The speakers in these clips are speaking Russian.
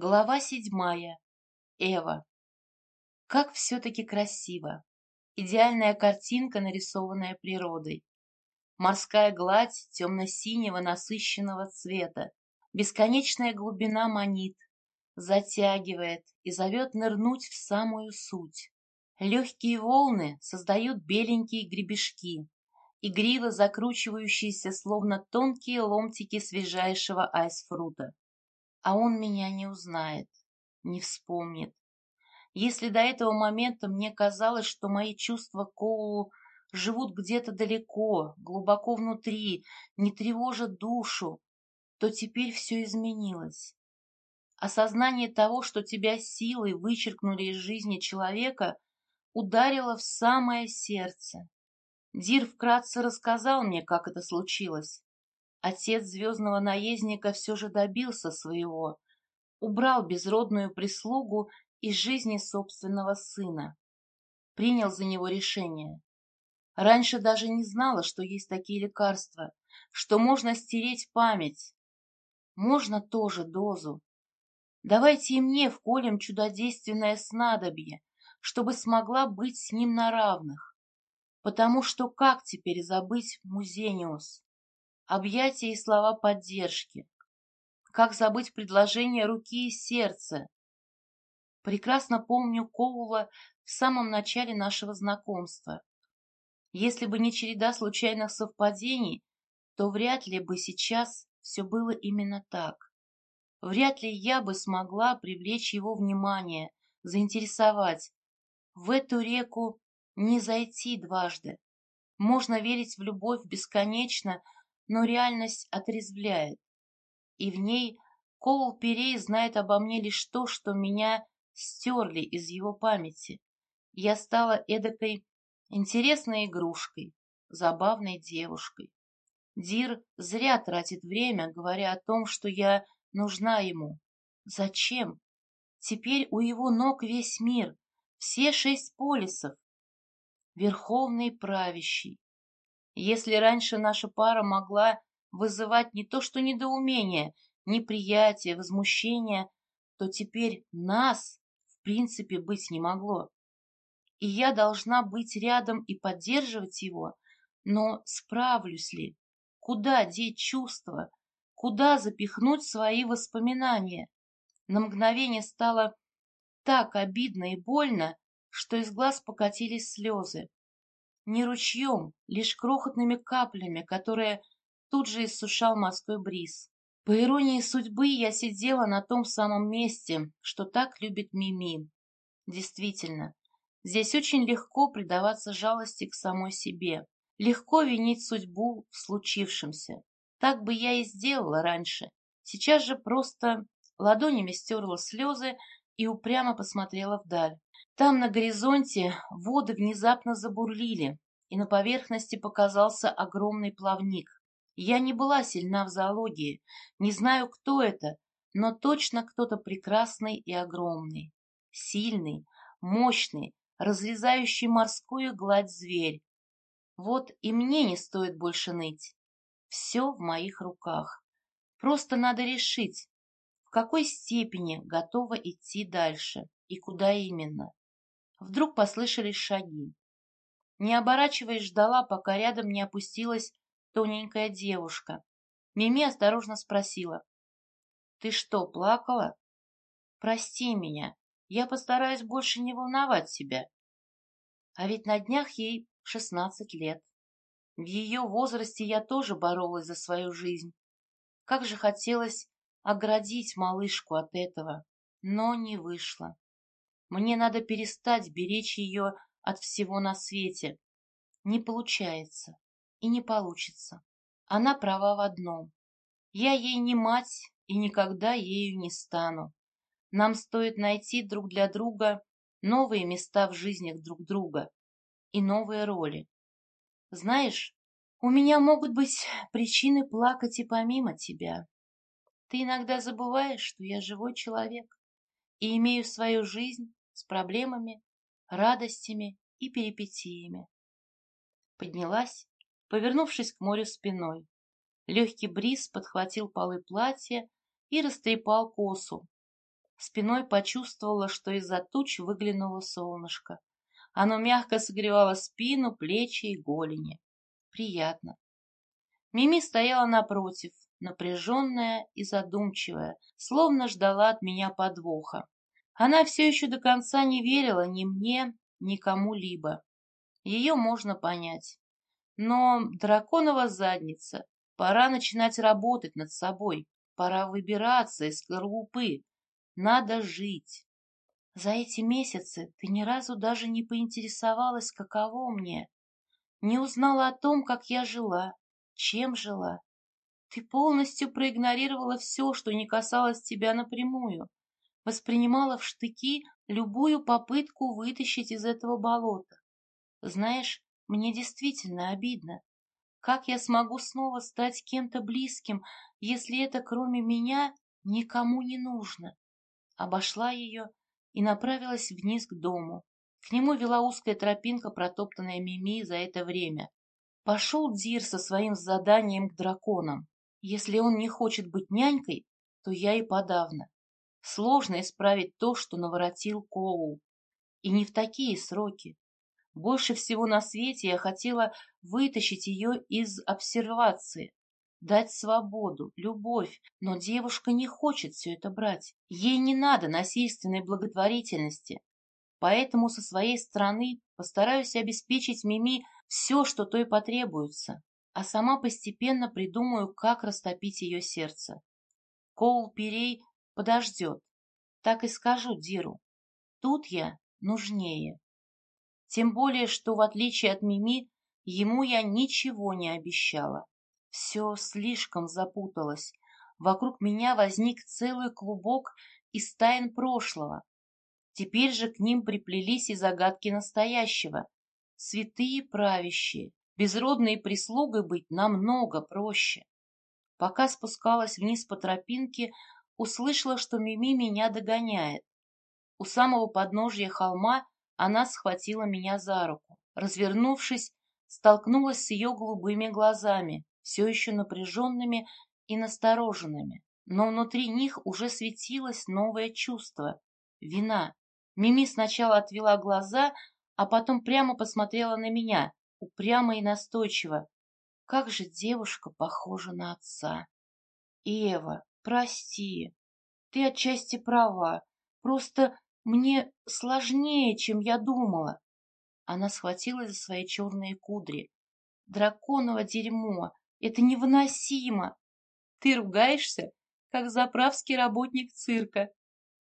Глава седьмая. Эва. Как все-таки красиво. Идеальная картинка, нарисованная природой. Морская гладь темно-синего насыщенного цвета. Бесконечная глубина манит, затягивает и зовет нырнуть в самую суть. Легкие волны создают беленькие гребешки, игриво закручивающиеся, словно тонкие ломтики свежайшего айсфрута. А он меня не узнает, не вспомнит. Если до этого момента мне казалось, что мои чувства к Коулу живут где-то далеко, глубоко внутри, не тревожат душу, то теперь все изменилось. Осознание того, что тебя силой вычеркнули из жизни человека, ударило в самое сердце. Дир вкратце рассказал мне, как это случилось. Отец звездного наездника все же добился своего, убрал безродную прислугу из жизни собственного сына. Принял за него решение. Раньше даже не знала, что есть такие лекарства, что можно стереть память. Можно тоже дозу. Давайте и мне вколем чудодейственное снадобье, чтобы смогла быть с ним на равных. Потому что как теперь забыть Музениус? Объятия и слова поддержки. Как забыть предложение руки и сердца? Прекрасно помню Коула в самом начале нашего знакомства. Если бы не череда случайных совпадений, то вряд ли бы сейчас все было именно так. Вряд ли я бы смогла привлечь его внимание, заинтересовать. В эту реку не зайти дважды. Можно верить в любовь бесконечно, но реальность отрезвляет. И в ней Коул Перей знает обо мне лишь то, что меня стерли из его памяти. Я стала эдакой интересной игрушкой, забавной девушкой. Дир зря тратит время, говоря о том, что я нужна ему. Зачем? Теперь у его ног весь мир, все шесть полисов. Верховный правящий, если раньше наша пара могла вызывать не то что недоумение, неприятие, возмущение, то теперь нас в принципе быть не могло. И я должна быть рядом и поддерживать его, но справлюсь ли? Куда деть чувства? Куда запихнуть свои воспоминания? На мгновение стало так обидно и больно, что из глаз покатились слезы не ручьем, лишь крохотными каплями, которые тут же иссушал морской бриз. По иронии судьбы, я сидела на том самом месте, что так любит Мими. Действительно, здесь очень легко предаваться жалости к самой себе, легко винить судьбу в случившемся. Так бы я и сделала раньше. Сейчас же просто ладонями стерла слезы и упрямо посмотрела вдаль. Там на горизонте воды внезапно забурлили, и на поверхности показался огромный плавник. Я не была сильна в зоологии, не знаю, кто это, но точно кто-то прекрасный и огромный, сильный, мощный, разрезающий морскую гладь зверь. Вот и мне не стоит больше ныть. Все в моих руках. Просто надо решить, в какой степени готова идти дальше и куда именно. Вдруг послышались шаги. Не оборачиваясь, ждала, пока рядом не опустилась тоненькая девушка. Мими осторожно спросила. «Ты что, плакала?» «Прости меня. Я постараюсь больше не волновать себя». А ведь на днях ей шестнадцать лет. В ее возрасте я тоже боролась за свою жизнь. Как же хотелось оградить малышку от этого, но не вышло. Мне надо перестать беречь ее от всего на свете. Не получается и не получится. Она права в одном. Я ей не мать и никогда ею не стану. Нам стоит найти друг для друга новые места в жизнях друг друга и новые роли. Знаешь, у меня могут быть причины плакать и помимо тебя. Ты иногда забываешь, что я живой человек и имею свою жизнь с проблемами, радостями и перипетиями. Поднялась, повернувшись к морю спиной. Легкий бриз подхватил полы платья и растрепал косу. Спиной почувствовала, что из-за туч выглянуло солнышко. Оно мягко согревало спину, плечи и голени. Приятно. Мими стояла напротив, напряженная и задумчивая, словно ждала от меня подвоха. Она все еще до конца не верила ни мне, ни кому-либо. Ее можно понять. Но драконова задница. Пора начинать работать над собой. Пора выбираться из скорлупы. Надо жить. За эти месяцы ты ни разу даже не поинтересовалась, каково мне. Не узнала о том, как я жила, чем жила. Ты полностью проигнорировала все, что не касалось тебя напрямую. Воспринимала в штыки любую попытку вытащить из этого болота. Знаешь, мне действительно обидно. Как я смогу снова стать кем-то близким, если это кроме меня никому не нужно? Обошла ее и направилась вниз к дому. К нему вела узкая тропинка, протоптанная Мими за это время. Пошел Дир со своим заданием к драконам. Если он не хочет быть нянькой, то я и подавно. Сложно исправить то, что наворотил Коул. И не в такие сроки. Больше всего на свете я хотела вытащить ее из обсервации, дать свободу, любовь, но девушка не хочет все это брать. Ей не надо насильственной благотворительности. Поэтому со своей стороны постараюсь обеспечить Мими все, что той потребуется, а сама постепенно придумаю, как растопить ее сердце. Коул Перей подождет. Так и скажу Диру. Тут я нужнее. Тем более, что, в отличие от Мими, ему я ничего не обещала. Все слишком запуталось. Вокруг меня возник целый клубок из тайн прошлого. Теперь же к ним приплелись и загадки настоящего. Святые правящие, безродные прислугой быть намного проще. Пока спускалась вниз по тропинке, услышала, что Мими меня догоняет. У самого подножья холма она схватила меня за руку. Развернувшись, столкнулась с ее голубыми глазами, все еще напряженными и настороженными. Но внутри них уже светилось новое чувство — вина. Мими сначала отвела глаза, а потом прямо посмотрела на меня, упрямо и настойчиво. Как же девушка похожа на отца. Ева, прости, ты отчасти права. Просто мне сложнее, чем я думала. Она схватилась за свои черные кудри. Драконово дерьмо! Это невыносимо! Ты ругаешься, как заправский работник цирка.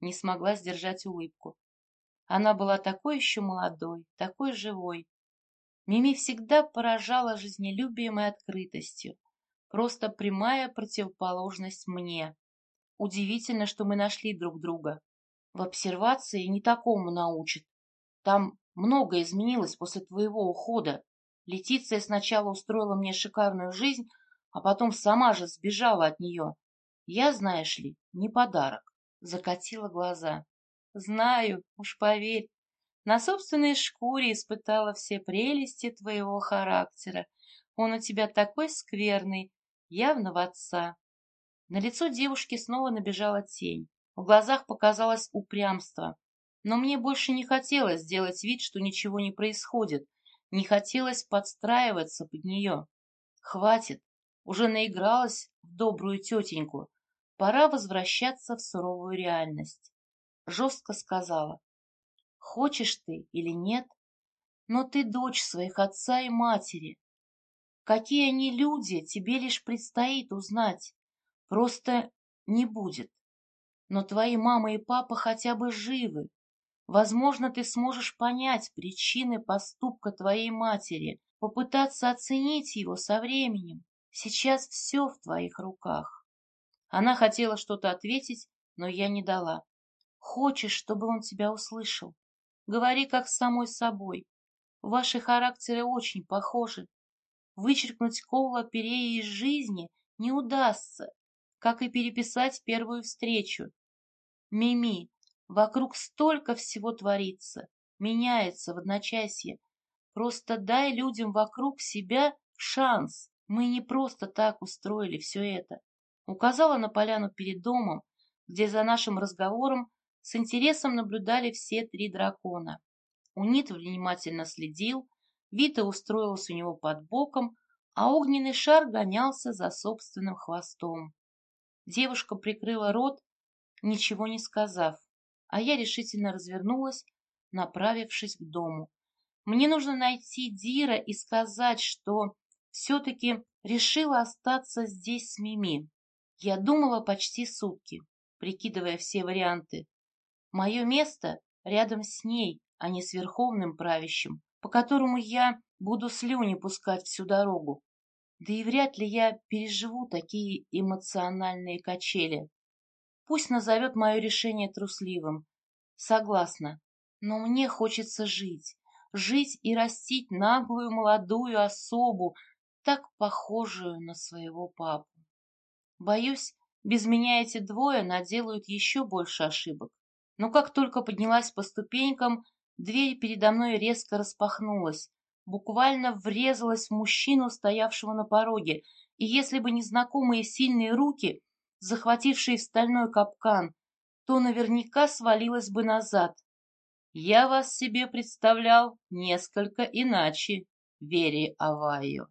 Не смогла сдержать улыбку. Она была такой еще молодой, такой живой. Мими всегда поражала жизнелюбием и открытостью. Просто прямая противоположность мне. Удивительно, что мы нашли друг друга. В обсервации не такому научат. Там многое изменилось после твоего ухода. Летиция сначала устроила мне шикарную жизнь, а потом сама же сбежала от нее. Я, знаешь ли, не подарок. Закатила глаза. Знаю, уж поверь. На собственной шкуре испытала все прелести твоего характера. Он у тебя такой скверный, явно в отца. На лицо девушки снова набежала тень. В глазах показалось упрямство. Но мне больше не хотелось делать вид, что ничего не происходит. Не хотелось подстраиваться под нее. Хватит. Уже наигралась в добрую тетеньку. Пора возвращаться в суровую реальность. Жестко сказала. Хочешь ты или нет, но ты дочь своих отца и матери. Какие они люди, тебе лишь предстоит узнать. Просто не будет но твои мама и папа хотя бы живы. Возможно, ты сможешь понять причины поступка твоей матери, попытаться оценить его со временем. Сейчас все в твоих руках. Она хотела что-то ответить, но я не дала. Хочешь, чтобы он тебя услышал? Говори как с самой собой. Ваши характеры очень похожи. Вычеркнуть Коула Перея из жизни не удастся, как и переписать первую встречу. Мими, вокруг столько всего творится, меняется в одночасье. Просто дай людям вокруг себя шанс. Мы не просто так устроили все это. Указала на поляну перед домом, где за нашим разговором с интересом наблюдали все три дракона. Унит внимательно следил, Вита устроилась у него под боком, а огненный шар гонялся за собственным хвостом. Девушка прикрыла рот, ничего не сказав, а я решительно развернулась, направившись к дому. Мне нужно найти Дира и сказать, что все-таки решила остаться здесь с Мими. Я думала почти сутки, прикидывая все варианты. Мое место рядом с ней, а не с верховным правящим, по которому я буду слюни пускать всю дорогу. Да и вряд ли я переживу такие эмоциональные качели. Пусть назовет мое решение трусливым. Согласна, но мне хочется жить. Жить и растить наглую молодую особу, так похожую на своего папу. Боюсь, без меня эти двое наделают еще больше ошибок. Но как только поднялась по ступенькам, дверь передо мной резко распахнулась, буквально врезалась в мужчину, стоявшего на пороге, и если бы не знакомые сильные руки, захватившие стальной капкан, то наверняка свалилась бы назад. Я вас себе представлял несколько иначе, Вери Авайо.